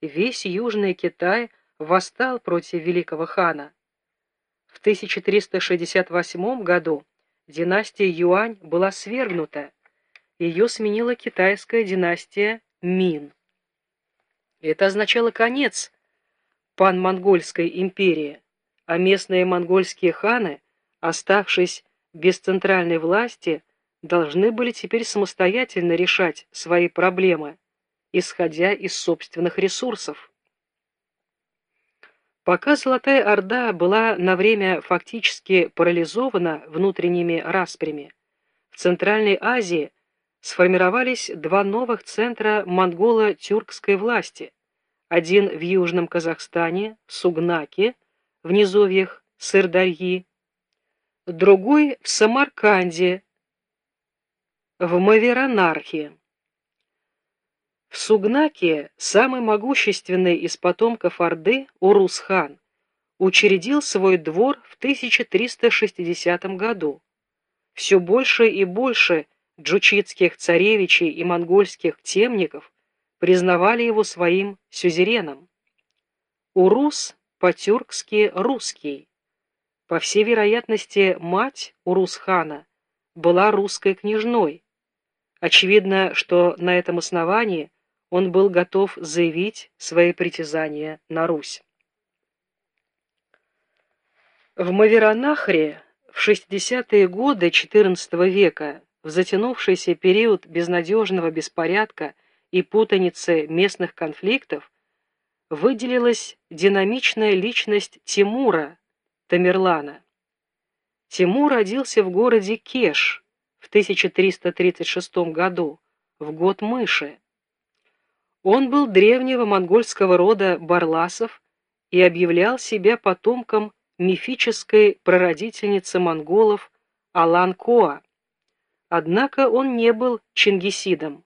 весь Южный Китай восстал против великого хана. В 1368 году династия Юань была свергнута, ее сменила китайская династия Мин. Это означало конец пан-монгольской империи, а местные монгольские ханы, оставшись без центральной власти, должны были теперь самостоятельно решать свои проблемы, исходя из собственных ресурсов. Пока Золотая Орда была на время фактически парализована внутренними распрями, в Центральной Азии сформировались два новых центра монголо-тюркской власти, один в Южном Казахстане, Сугнаке, в низовьях Сырдарьи, другой в Самарканде, в Маверанархе. В Сугнаке самый могущественный из потомков Орды, Урус-хан, учредил свой двор в 1360 году. Все больше и больше джучитских царевичей и монгольских темников признавали его своим сюзереном. Урус по-тюркски «русский». По всей вероятности, мать Урус-хана была русской княжной, Очевидно, что на этом основании он был готов заявить свои притязания на Русь. В Маверанахре в 60-е годы XIV века, в затянувшийся период безнадежного беспорядка и путаницы местных конфликтов, выделилась динамичная личность Тимура Тамерлана. Тимур родился в городе Кеш, в 1336 году, в год мыши. Он был древнего монгольского рода барласов и объявлял себя потомком мифической прародительницы монголов Алан-Коа. Однако он не был чингисидом.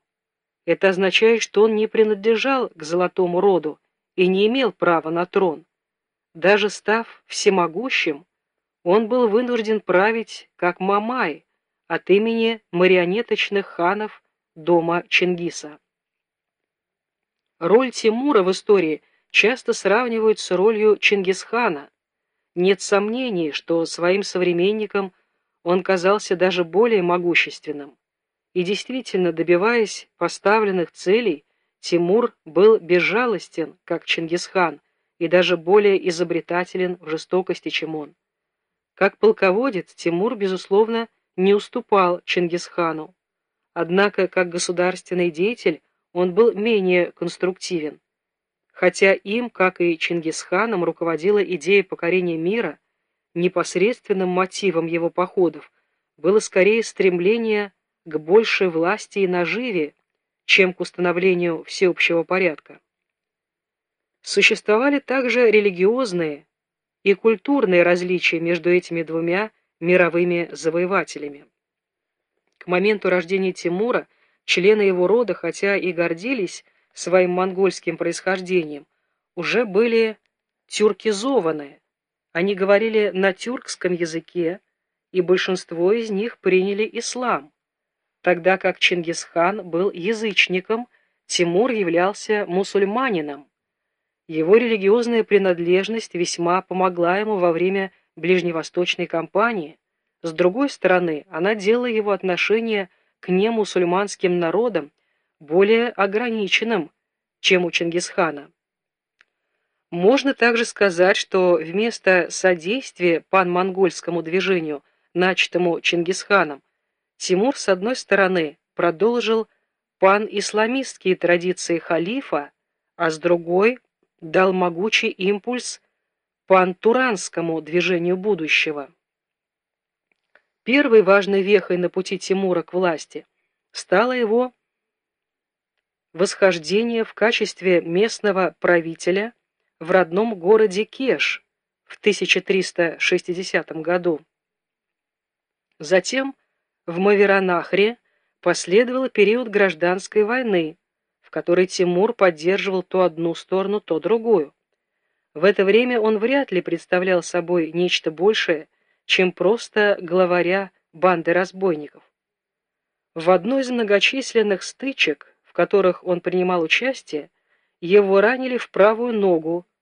Это означает, что он не принадлежал к золотому роду и не имел права на трон. Даже став всемогущим, он был вынужден править как Мамай, от имени марионеточных ханов дома Чингиса. Роль Тимура в истории часто сравнивают с ролью Чингисхана. Нет сомнений, что своим современникам он казался даже более могущественным. И действительно, добиваясь поставленных целей, Тимур был безжалостен, как Чингисхан, и даже более изобретателен в жестокости, чем он. Как полководец, Тимур, безусловно, не уступал Чингисхану. Однако, как государственный деятель, он был менее конструктивен. Хотя им, как и Чингисханом, руководила идея покорения мира, непосредственным мотивом его походов было скорее стремление к большей власти и наживе, чем к установлению всеобщего порядка. Существовали также религиозные и культурные различия между этими двумя мировыми завоевателями. К моменту рождения Тимура члены его рода, хотя и гордились своим монгольским происхождением, уже были тюркизованы. Они говорили на тюркском языке, и большинство из них приняли ислам. Тогда как Чингисхан был язычником, Тимур являлся мусульманином. Его религиозная принадлежность весьма помогла ему во время ближневосточной кампании, с другой стороны, она делала его отношение к немусульманским народам более ограниченным, чем у Чингисхана. Можно также сказать, что вместо содействия пан-монгольскому движению, начатому Чингисханом, Тимур, с одной стороны, продолжил пан-исламистские традиции халифа, а с другой дал могучий импульс пантуранскому движению будущего. Первой важной вехой на пути Тимура к власти стало его восхождение в качестве местного правителя в родном городе Кеш в 1360 году. Затем в Маверанахре последовал период гражданской войны, в которой Тимур поддерживал то одну сторону, то другую. В это время он вряд ли представлял собой нечто большее, чем просто главаря банды разбойников. В одной из многочисленных стычек, в которых он принимал участие, его ранили в правую ногу,